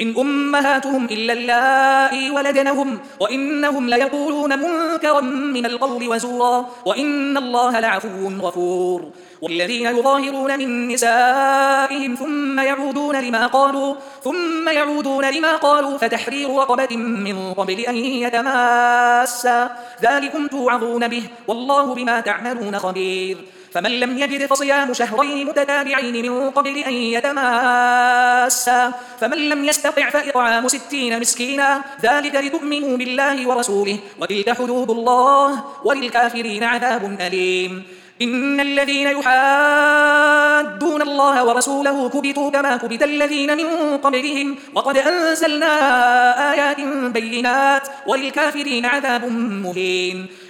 إن أمهاتهم إلا اللائي ولدنهم وإنهم ليقولون منكرا من القول وزورا وإن الله لعفو غفور. والذين يظاهرون من نسائهم ثم يعودون لما قالوا ثم يعودون لما قالوا فتحرير رقبة من قبل أن يتماسا. ذلكم توعظون به والله بما تعملون خبير. فمن لم يجد فصيام شهرين متتابعين من قبل أن يتماسا. فمن لم يستطع فإطعام ستين مسكينا ذلك لتؤمنوا بالله ورسوله وتلك حدود الله وللكافرين عذاب أليم. إن الذين يحادون الله ورسوله كبتوا كما كبت الذين من قبلهم وقد أنزلنا آيات بينات وللكافرين عذاب مهين.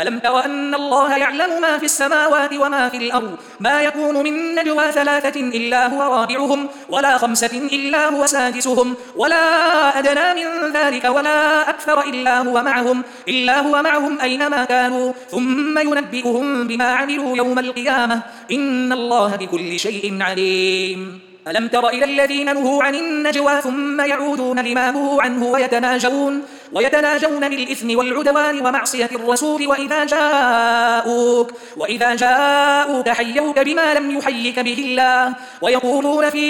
ألم تر أن الله يعلم ما في السماوات وما في الأرض؟ ما يكون من نجوى ثلاثة إلا هو رابعهم ولا خمسة إلا هو سادسهم ولا أدنى من ذلك ولا أكثر إلا هو معهم إلا هو معهم أينما كانوا. ثم ينبئهم بما عملوا يوم القيامة. إن الله بكل شيء عليم. ألم تر إلى الذين نهوا عن النجوى ثم يعودون لما نهوا عنه ويتناجون؟ ويتناجون بالإثم والعدوان ومعصية الرسول وإذا جاءوك وإذا جاءوك حيوك بما لم يحيك به الله. ويقولون في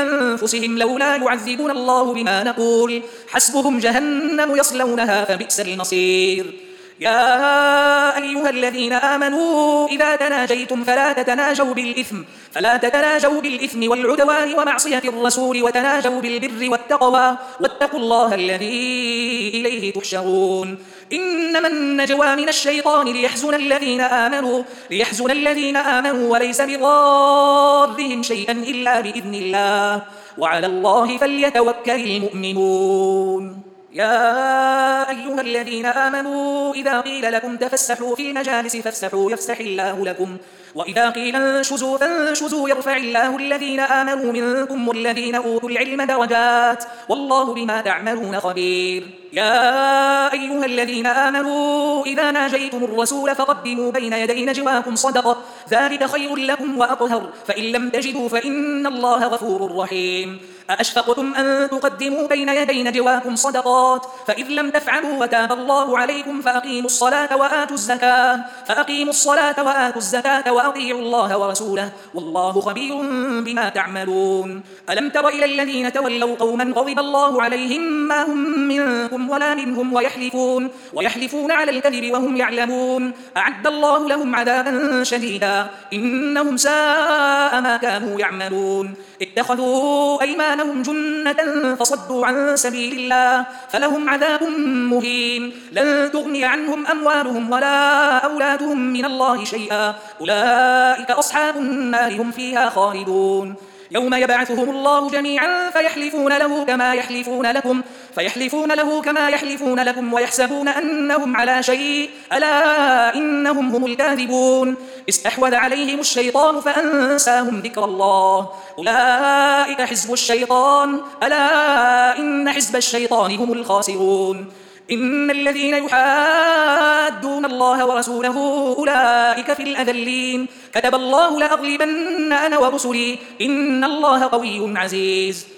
أنفسهم لولا يعذبون الله بما نقول. حسبهم جهنم يصلونها فبئس المصير. يا أيها الذين آمنوا إذا تناجيتم فلا تتناجوا بالإثم فلا تتناجوا بالإثم والعدوان ومعصية الرسول وتناجوا بالبر والتقوى واتقوا الله الذي إليه تحشرون. إنما النجوى من الشيطان ليحزن الذين آمنوا ليحزن الذين آمنوا وليس بضارهم شيئا إلا بإذن الله. وعلى الله فليتوكل المؤمنون. يا أيها الذين آمنوا إذا قيل لكم تفسحوا في المجالس فافسحوا يفسح الله لكم. وإذا قيل انشزوا فانشزوا يرفع الله الذين آمنوا منكم والذين أوتوا العلم درجات. والله بما تعملون خبير. يا أيها الذين آمنوا إذا ناجيتم الرسول فقدموا بين يدي نجواكم صدقة ذلك خير لكم وأطهر. فإن لم تجدوا فإن الله غفور رحيم. أأشفقتم أن تقدموا بين يدي نجواكم صدقات فإذ لم تفعلوا وتاب الله عليكم فأقيموا الصلاة وآتوا الزكاة فأقيموا الصلاة وآتوا الزكاة وأطيعوا الله ورسوله والله خبير بما تعملون ألم تر إلى الذين تولوا قوما غضب الله عليهم ما هم منكم ولا منهم ويحلفون ويحلفون على الكذب وهم يعلمون أعد الله لهم عذابا شديدا إنهم ساء ما كانوا يعملون اتخذوا أيمانهم جنة فصدوا عن سبيل الله فلهم عذاب مهين. لن تغني عنهم أموالهم ولا أولادهم من الله شيئا. أولئك أصحاب النار هم فيها خالدون. يوم يبعثهم الله جميعا فيحلفون له كما يحلفون لكم. فيحلفون له كما يحلفون لكم ويحسبون أنهم على شيء. ألا إنهم هم الكاذبون. استحوذ عليهم الشيطان فأنساهم ذكر الله. أولئك حزب الشيطان. ألا إن حزب الشيطان هم الخاسرون. إن الذين يحادون الله ورسوله أولئك في الأذلين. كتب الله لأغلبن أنا ورسلي إن الله قوي عزيز.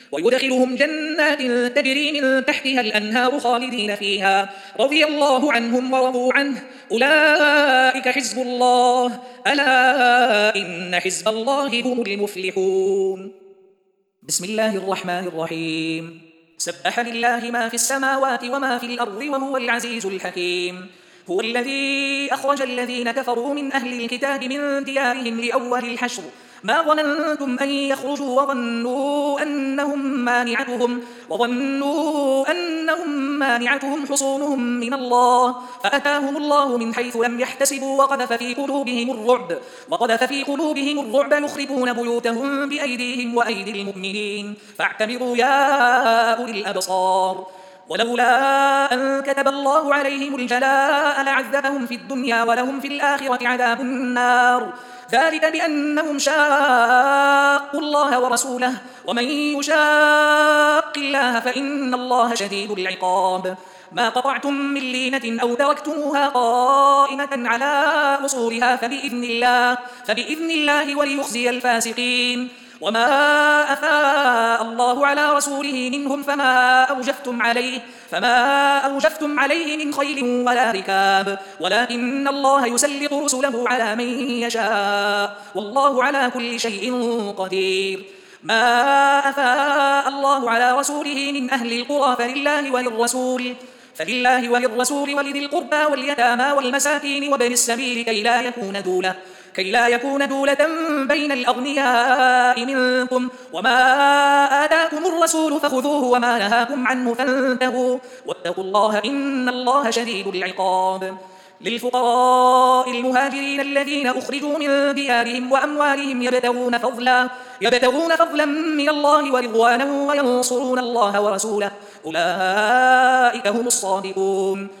ويدخلهم جنات تجري من تحتها الأنهار خالدين فيها. رضي الله عنهم ورضوا عنه. أولئك حزب الله. ألا إن حزب الله هم المفلحون. بسم الله الرحمن الرحيم. سبح لله ما في السماوات وما في الأرض وهو العزيز الحكيم. هو الذي أخرج الذين كفروا من أهل الكتاب من ديارهم لأول الحشر. ما ظننتم أن يخرجوا وظنوا أنهم مانعتهم وظنوا أنهم مانعتهم حصونهم من الله فأتاهم الله من حيث لم يحتسبوا وقذف في قلوبهم الرعب وقذف في قلوبهم الرعب يخربون بيوتهم بأيديهم وأيدي المؤمنين. فاعتبروا يا أولي الأبصار. ولولا أن كتب الله عليهم الجلاء لعذبهم في الدنيا ولهم في الآخرة عذاب النار. ذلك بأنهم شاقوا الله ورسوله. ومن يشاق الله فإن الله شديد العقاب. ما قطعتم من لينة أو تركتموها قائمة على أصولها فبإذن الله, فبإذن الله وليخزي الفاسقين. وما أفاء الله على رسوله منهم فما أوجفتم عليه فما أوجفتم عليه من خيل ولا ركاب ولكن الله يسلط رسله على من يشاء والله على كل شيء قدير ما أفاء الله على رسوله من أهل القرى فلله وللرسول فلله وللرسول ولذي القربى واليتامى والمساكين وبن السبيل كي لا يكون دولة كي لا يكون دولة بين الأغنياء منكم. وما آتاكم الرسول فخذوه وما نهاكم عنه فانتهوا. واتقوا الله إن الله شديد العقاب. للفقراء المهاجرين الذين أخرجوا من ديارهم وأموالهم يبتغون فضلا يبتغون فضلا من الله ورضوانا وينصرون الله ورسوله. أولئك هم الصادقون.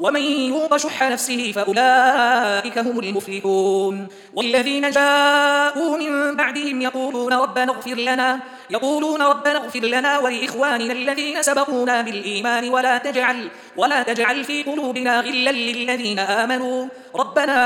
ومن يوق شح نفسه فأولئك هم المفلحون. والذين جاءوا من بعدهم يقولون ربنا اغفر لنا يقولون ربنا اغفر لنا ولإخواننا الذين سبقونا بالإيمان ولا تجعل ولا تجعل في قلوبنا غلا للذين آمنوا. ربنا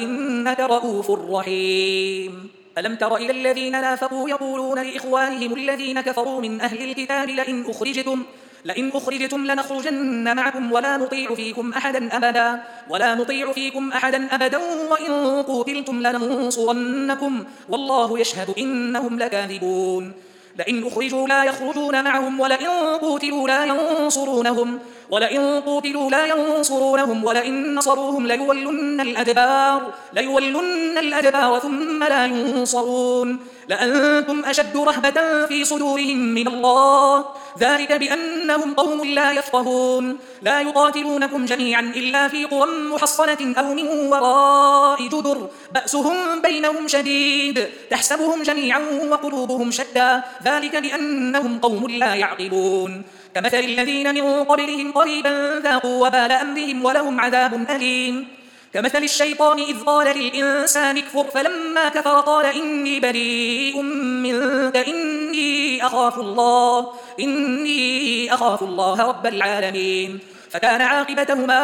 إنك رؤوف رحيم. ألم تر إلى الذين نافقوا يقولون لإخوانهم الذين كفروا من أهل الكتاب لئن أخرجتم لئن أخرجتم لنخرجن معكم ولا نطيع فيكم أحدا أبدا. ولا نطيع فيكم أحدا أبدا. وإن قوتلتم لننصرنكم. والله يشهد إنهم لكاذبون. لئن أخرجوا لا يخرجون معهم. ولئن قوتلوا لا ينصرونهم. ولئن قوتلوا لا ينصرونهم. ولئن نصروهم ليولن الأدبار. ليولن الأدبار ثم لا ينصرون. لأنتم أشد رهبة في صدورهم من الله. ذلك بأنهم قوم لا يفقهون. لا يقاتلونكم جميعا إلا في قرى محصنة أو من وراء جدر بأسهم بينهم شديد. تحسبهم جميعا وقلوبهم شتى. ذلك بأنهم قوم لا يعقلون. كمثل الذين من قبلهم قريبا ذاقوا وبال أمرهم ولهم عذاب أليم. كمثل الشيطان إذ قال للإنسان اكفر فلما كفر قال إني بريء منك إني أخاف الله إني أخاف الله رب العالمين. فكان عاقبتهما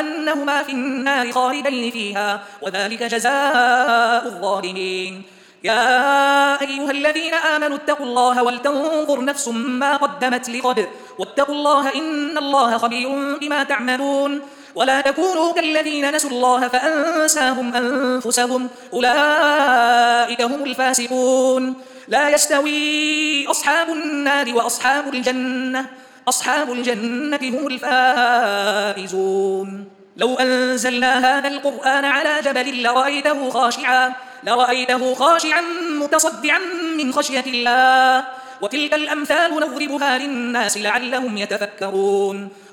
أنهما في النار خالدين فيها وذلك جزاء الظالمين. يا أيها الذين آمنوا اتقوا الله ولتنظر نفس ما قدمت لغد واتقوا الله إن الله خبير بما تعملون. ولا تكونوا كالذين نسوا الله فأنساهم أنفسهم. أولئك هم الفاسقون. لا يستوي أصحاب النار وأصحاب الجنة. أصحاب الجنة هم الفائزون. لو أنزلنا هذا القرآن على جبل لرأيته خاشعا لرأيته خاشعا متصدعا من خشية الله. وتلك الأمثال نضربها للناس لعلهم يتفكرون.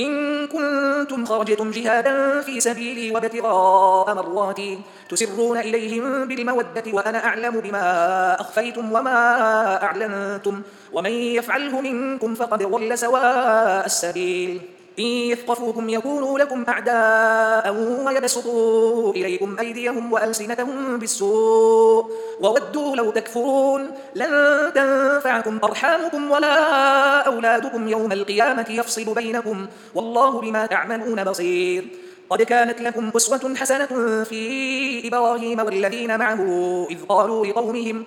إن كنتم خرجتم جهادا في سبيلي وابتغاء مراتي تسرون إليهم بالمودة وأنا أعلم بما أخفيتم وما أعلنتم ومن يفعله منكم فقد ضل سواء السبيل. إن يثقفوكم يكونوا لكم أعداء ويبسطوا إليكم أيديهم وألسنتهم بالسوء وودوا لو تكفرون لن تنفعكم أرحامكم ولا أولادكم يوم القيامة يفصل بينكم والله بما تعملون بصير قد كانت لكم أسوة حسنة في إبراهيم والذين معه إذ قالوا لقومهم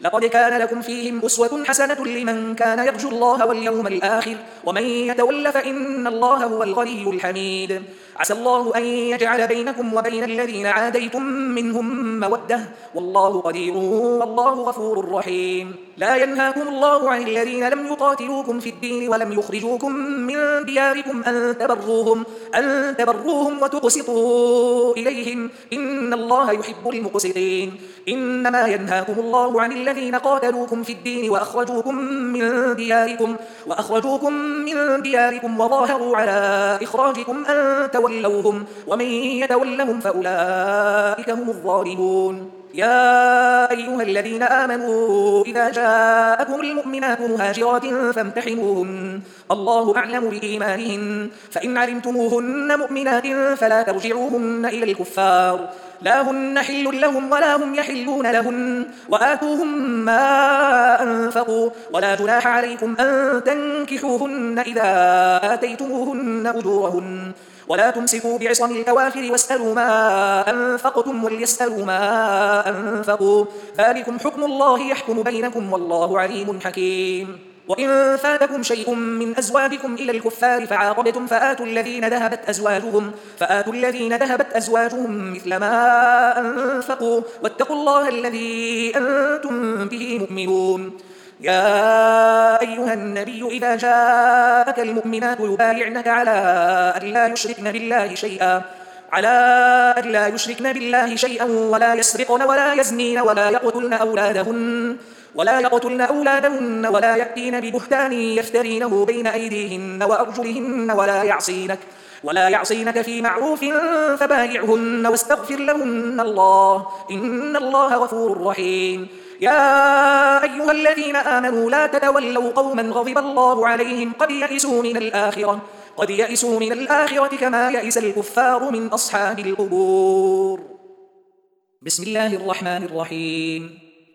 لقد كان لكم فيهم أسوة حسنة لمن كان يرجو الله واليوم الآخر ومن يتول فإن الله هو الغني الحميد. عسى الله أن يجعل بينكم وبين الذين عاديتم منهم مودة. والله قدير والله غفور رحيم. لا ينهاكم الله عن الذين لم يقاتلوكم في الدين ولم يخرجوكم من دياركم أن تبروهم, أن تبروهم وتقسطوا إليهم. إن الله يحب المقسطين. إنما ينهاكم الله عن الذين قاتلوكم في الدين وأخرجوكم من دياركم وأخرجوكم من دياركم وظاهروا على إخراجكم أن تولوهم. ومن يتولهم فأولئك هم الظالمون. يا أيها الذين آمنوا إذا جاءكم المؤمنات مهاجرات فامتحنوهن. الله أعلم بإيمانهن. فإن علمتموهن مؤمنات فلا ترجعوهن إلى الكفار. لا هن حل لهم ولا هم يحلون لهن وآتوهم ما أنفقوا. ولا جناح عليكم أن تنكحوهن إذا آتيتموهن أجورهن. ولا تمسكوا بعصم الكوافر واسألوا ما أنفقتم وليسألوا ما أنفقوا. ذلكم حكم الله يحكم بينكم والله عليم حكيم. وإن فاتكم شيء من أزواجكم إلى الكفار فعاقبتم فآتوا الذين ذهبت أزواجهم فآتوا الذين ذهبت أزواجهم مثل ما أنفقوا واتقوا الله الذي أنتم به مؤمنون. يا أيها النبي إذا جاءك المؤمنات يبايعنك على أن لا يشركن بالله شيئا على أن لا يشركن بالله شيئا ولا يسرقن ولا يزنين ولا يقتلن أولادهن. ولا يقتلن أولادهن ولا يأتين ببهتان يفترينه بين أيديهن وأرجلهن ولا يعصينك ولا يعصينك في معروف فبايعهن واستغفر لهن الله. إن الله غفور رحيم. يا أيها الذين آمنوا لا تتولوا قوما غضب الله عليهم قد يئسوا من الآخرة قد يئسوا من الآخرة كما يئس الكفار من أصحاب القبور. بسم الله الرحمن الرحيم.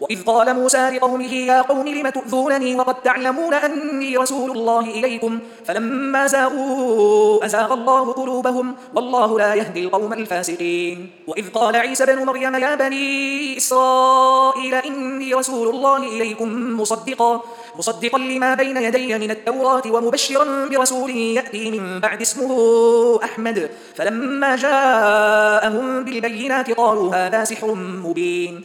وإذ قال موسى لقومه يا قوم لم تؤذونني وقد تعلمون أني رسول الله إليكم؟ فلما زاغوا أزاغ الله قلوبهم والله لا يهدي القوم الفاسقين. وإذ قال عيسى بن مريم يا بني إسرائيل إني رسول الله إليكم مصدقا مصدقا لما بين يدي من التوراة ومبشرا برسول يأتي من بعد اسمه أحمد. فلما جاءهم بالبينات قالوا هذا سحر مبين.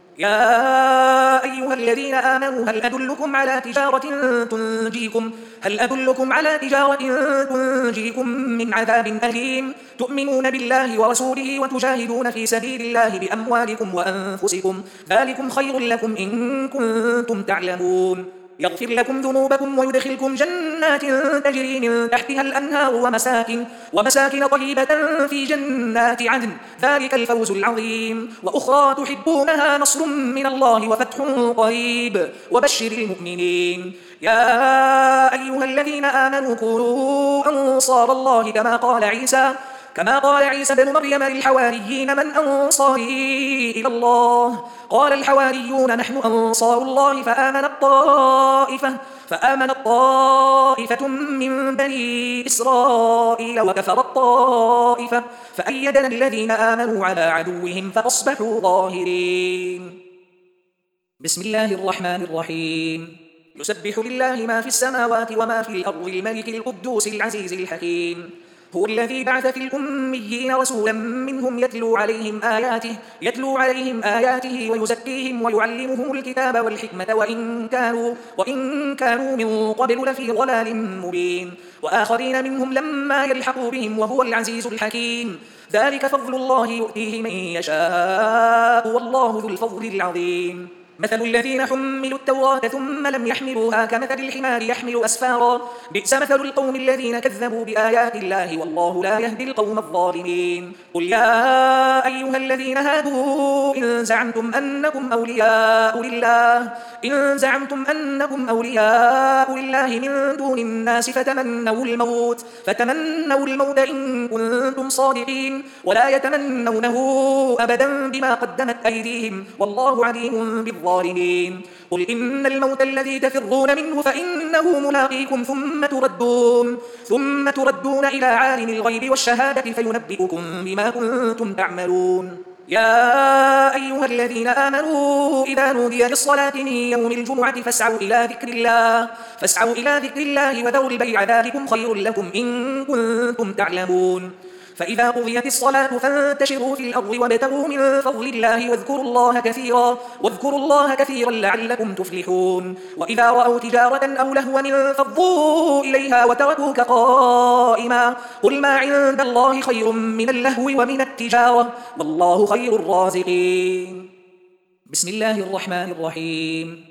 يا أيها الذين آمنوا هل أدلكم على تجارة تنجيكم؟ هل أدلكم على تجارة تنجيكم من عذاب أليم؟ تؤمنون بالله ورسوله وتجاهدون في سبيل الله بأموالكم وأنفسكم. ذلكم خير لكم إن كنتم تعلمون. يغفر لكم ذنوبكم ويدخلكم جنات تجري من تحتها الأنهار ومساكن, ومساكن طيبة في جنات عدن. ذلك الفوز العظيم. وأخرى تحبونها نصر من الله وفتح قريب. وبشر المؤمنين. يا أيها الذين آمنوا كونوا أنصار الله كما قال عيسى كما قال عيسى بن مريم للحواريين من أنصاري إلى الله. قال الحواريون نحن أنصار الله فآمن الطائفة فآمن الطائفة من بني إسرائيل وكفر الطائفة فأيدنا الذين آمنوا على عدوهم فأصبحوا ظاهرين. بسم الله الرحمن الرحيم. يسبح لله ما في السماوات وما في الأرض الملك القدوس العزيز الحكيم. هو الذي بعث في الأميين رسولا منهم يتلو عليهم آياته يتلو عليهم آياته ويزكيهم ويعلمهم الكتاب والحكمة وإن كانوا وإن كانوا من قبل لفي ضلال مبين. وآخرين منهم لما يلحقوا بهم وهو العزيز الحكيم. ذلك فضل الله يؤتيه من يشاء والله ذو الفضل العظيم. مثل الذين حملوا التوراة ثم لم يحملوها كمثل الحمار يحمل أسفارا. بئس مثل القوم الذين كذبوا بآيات الله والله لا يهدي القوم الظالمين. قل يا أيها الذين هادوا إن زعمتم أنكم أولياء لله إن زعمتم أنكم أولياء لله من دون الناس فتمنوا الموت فتمنوا الموت إن كنتم صادقين ولا يتمنونه أبدا بما قدمت أيديهم والله عليم بالظالمين. الظالمين. قل إن الموت الذي تفرون منه فإنه ملاقيكم ثم تردون ثم تردون إلى عالم الغيب والشهادة فينبئكم بما كنتم تعملون. يا أيها الذين آمنوا إذا نودي للصلاة من يوم الجمعة فاسعوا إلى ذكر الله فاسعوا إلى ذكر الله وذروا البيع ذلكم خير لكم إن كنتم تعلمون. فإذا قضيت الصلاة فانتشروا في الأرض وابتغوا من فضل الله واذكروا الله كثيرا واذكروا الله كثيرا لعلكم تفلحون. وإذا رأوا تجارة أو لهوا انفضوا إليها وتركوك قائما. قل ما عند الله خير من اللهو ومن التجارة والله خير الرازقين. بسم الله الرحمن الرحيم.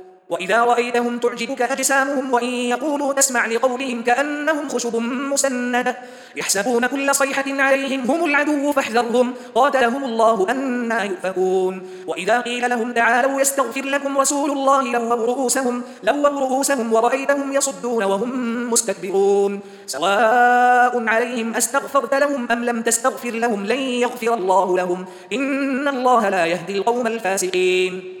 وإذا رأيتهم تعجبك أجسامهم وإن يقولوا تسمع لقولهم كأنهم خشب مسندة يحسبون كل صيحة عليهم هم العدو فاحذرهم. قاتلهم الله أنا يؤفكون. وإذا قيل لهم تعالوا يستغفر لكم رسول الله لووا رؤوسهم, لووا رؤوسهم ورأيتهم يصدون وهم مستكبرون. سواء عليهم أستغفرت لهم أم لم تستغفر لهم لن يغفر الله لهم. إن الله لا يهدي القوم الفاسقين.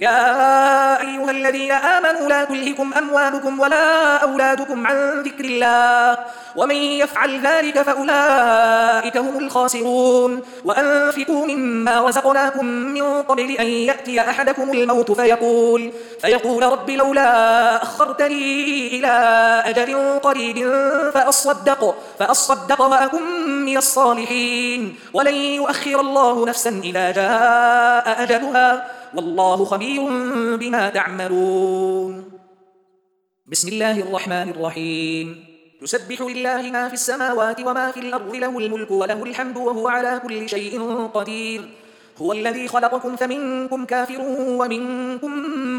يا أيها الذين آمنوا لا تلهكم أموالكم ولا أولادكم عن ذكر الله ومن يفعل ذلك فأولئك هم الخاسرون وأنفقوا مما رزقناكم من قبل أن يأتي أحدكم الموت فيقول, فيقول رب لولا أخرتني إلى أجل قريب فأصدق, فأصدق وأكن من الصالحين ولن يؤخر الله نفسا إذا جاء أجلها. والله خبير بما تعملون. بسم الله الرحمن الرحيم. يسبح لله ما في السماوات وما في الأرض له الملك وله الحمد وهو على كل شيء قدير. هو الذي خلقكم فمنكم كافر ومنكم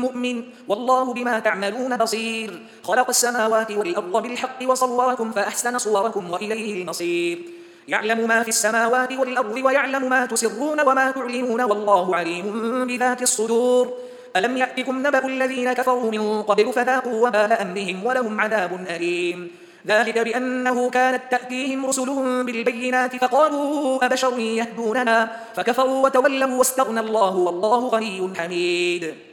مؤمن. والله بما تعملون بصير. خلق السماوات والأرض بالحق وصوركم فأحسن صوركم وإليه المصير. يعلم ما في السماوات والأرض ويعلم ما تسرون وما تعلنون والله عليم بذات الصدور. ألم يأتكم نبأ الذين كفروا من قبل فذاقوا وبال أمرهم ولهم عذاب أليم. ذلك بأنه كانت تأتيهم رسلهم بالبينات فقالوا أبشر يهدوننا. فكفروا وتولوا واستغنى الله والله غني حميد.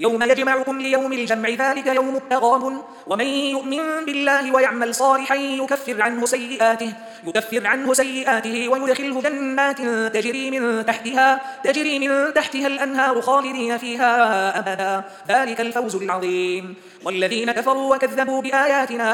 يوم يجمعكم ليوم الجمع ذلك يوم التغاب ومن يؤمن بالله ويعمل صالحا يكفر عنه سيئاته يكفر عنه سيئاته ويدخله جنات تجري من تحتها تجري من تحتها الأنهار خالدين فيها أبدا. ذلك الفوز العظيم. والذين كفروا وكذبوا بآياتنا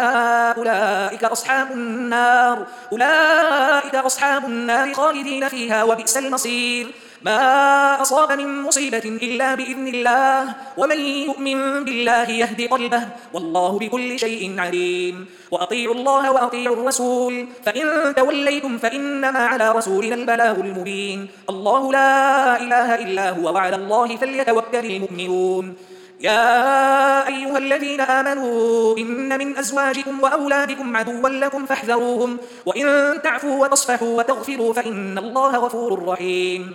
أولئك أصحاب النار أولئك أصحاب النار خالدين فيها وبئس المصير. ما أصاب من مصيبة إلا بإذن الله ومن يؤمن بالله يهدي قلبه والله بكل شيء عليم. وأطيعوا الله وأطيعوا الرسول فإن توليتم فإنما على رسولنا البلاغ المبين. الله لا إله إلا هو وعلى الله فليتوكل المؤمنون. يا أيها الذين آمنوا إن من أزواجكم وأولادكم عدوا لكم فاحذروهم وإن تعفوا وتصفحوا وتغفروا فإن الله غفور رحيم.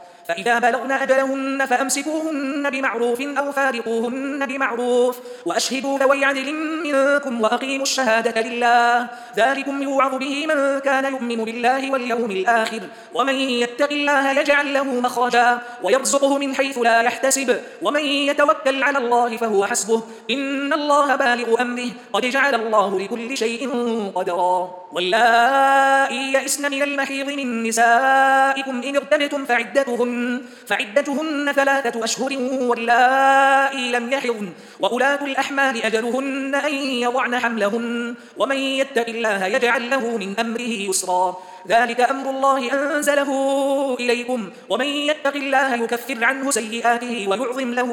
فإذا بلغن أجلهن فأمسكوهن بمعروف أو فارقوهن بمعروف وأشهدوا ذوي عدل منكم وأقيموا الشهادة لله. ذلكم يوعظ به من كان يؤمن بالله واليوم الآخر. ومن يتق الله يجعل له مخرجا ويرزقه من حيث لا يحتسب. ومن يتوكل على الله فهو حسبه. إن الله بالغ أمره. قد جعل الله لكل شيء قدرا. واللائي يئسن من المحيض من نسائكم إن ارتبتم فعدتهن فعدتهن ثلاثة أشهر واللائي لم يحضن وأولاة الأحمال أجلهن أن يضعن حملهن ومن يتق الله يجعل له من أمره يسرا. ذلك أمر الله أنزله إليكم ومن يتق الله يكفر عنه سيئاته ويعظم له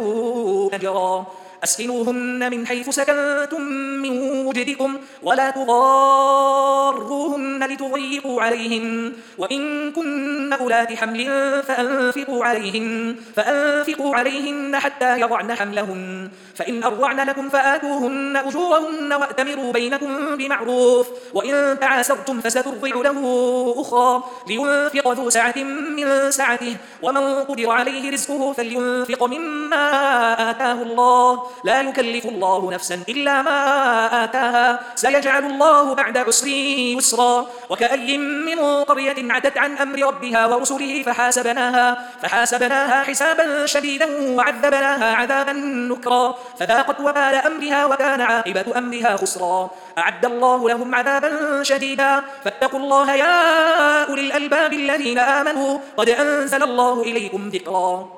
أجرا. أسكنوهن من حيث سكنتم من وجدكم ولا تضاروهن لتضيقوا عليهن. وإن كن أولاد حمل فأنفقوا عليهن, فأنفقوا عليهن حتى يضعن حملهن. فإن أرضعن لكم فآتوهن أجورهن وأتمروا بينكم بمعروف. وإن تعاسرتم فسترضع له أخرى لينفق ذو سعة من سعته. ومن قدر عليه رزقه فلينفق مما آتاه الله. لا يكلف الله نفسا إلا ما آتاها. سيجعل الله بعد عسر يسرا. وكأي من قرية عتت عن أمر ربها ورسله فحاسبناها, فحاسبناها حسابا شديدا وعذبناها عذابا نكرا. فذاقت وبال أمرها وكان عاقبة أمرها خسرا. أعد الله لهم عذابا شديدا. فاتقوا الله يا أولي الألباب الذين آمنوا. قد أنزل الله إليكم ذكرا.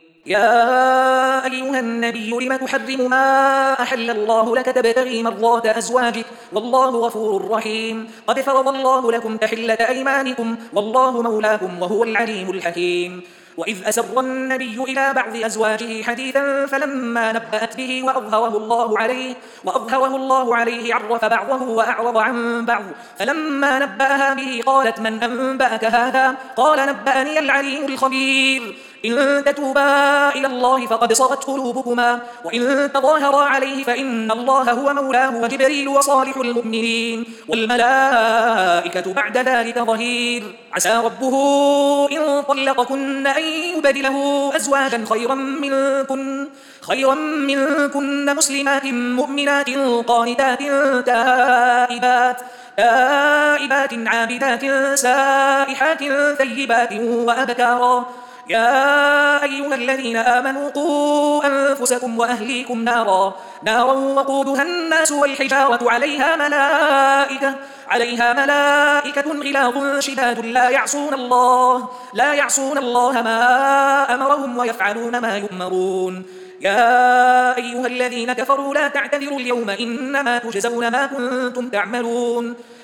يا أيها النبي لم تحرم ما أحل الله لك تبتغي مرضات أزواجك؟ والله غفور رحيم. قد فرض الله لكم تحلة أيمانكم. والله مولاكم وهو العليم الحكيم. وإذ أسر النبي إلى بعض أزواجه حديثا فلما نبأت به وأظهره الله عليه وأظهره الله عليه عرف بعضه وأعرض عن بعض. فلما نبأها به قالت من أنبأك هذا؟ قال نبأني العليم الخبير. إن تتوبا إلى الله فقد صغت قلوبكما وإن تظاهرا عليه فإن الله هو مولاه وجبريل وصالح المؤمنين. والملائكة بعد ذلك ظهير. عسى ربه إن طلقكن أن يبدله أزواجا خيرا منكن خيرا منكن مسلمات مؤمنات قانتات تائبات تائبات عابدات سائحات ثيبات وأبكارا. يا أيها الذين آمنوا قوا أنفسكم وأهليكم نارا. نارا وقودها الناس والحجارة عليها ملائكة. عليها ملائكة غلاظ شداد لا يعصون الله. لا يعصون الله ما أمرهم ويفعلون ما يؤمرون. يا أيها الذين كفروا لا تعتذروا اليوم إنما تجزون ما كنتم تعملون.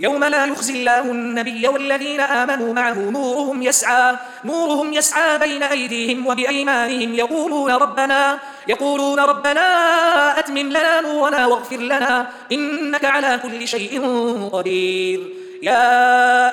يوم لا يخزي الله النبي والذين آمنوا معه نورهم يسعى نورهم يسعى بين أيديهم وبأيمانهم يقولون ربنا يقولون ربنا أتمم لنا نورنا واغفر لنا إنك على كل شيء قدير. يا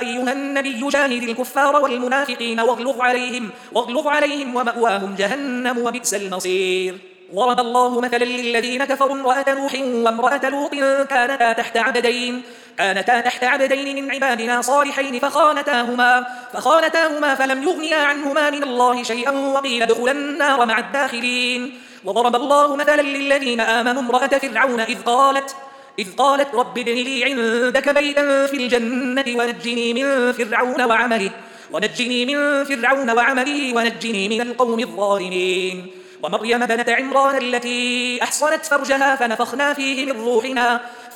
أيها النبي جاهد الكفار والمنافقين واغلظ عليهم واغلظ عليهم ومأواهم جهنم وبئس المصير. ضرب الله مثلا للذين كفروا امرأة نوح وامرأة لوط كانتا تحت عبدين. كانتا تحت عبدين من عبادنا صالحين فخانتاهما فخانتاهما فلم يغنيا عنهما من الله شيئا وقيل ادخلا النار مع الداخلين. وضرب الله مثلا للذين آمنوا امرأة فرعون إذ قالت إذ قالت رب ابن لي عندك بيتا في الجنة ونجني من فرعون وعمله ونجني من فرعون وعمله ونجني من القوم الظالمين. ومريم بنت عمران التي أحصنت فرجها فنفخنا فيه من روحنا.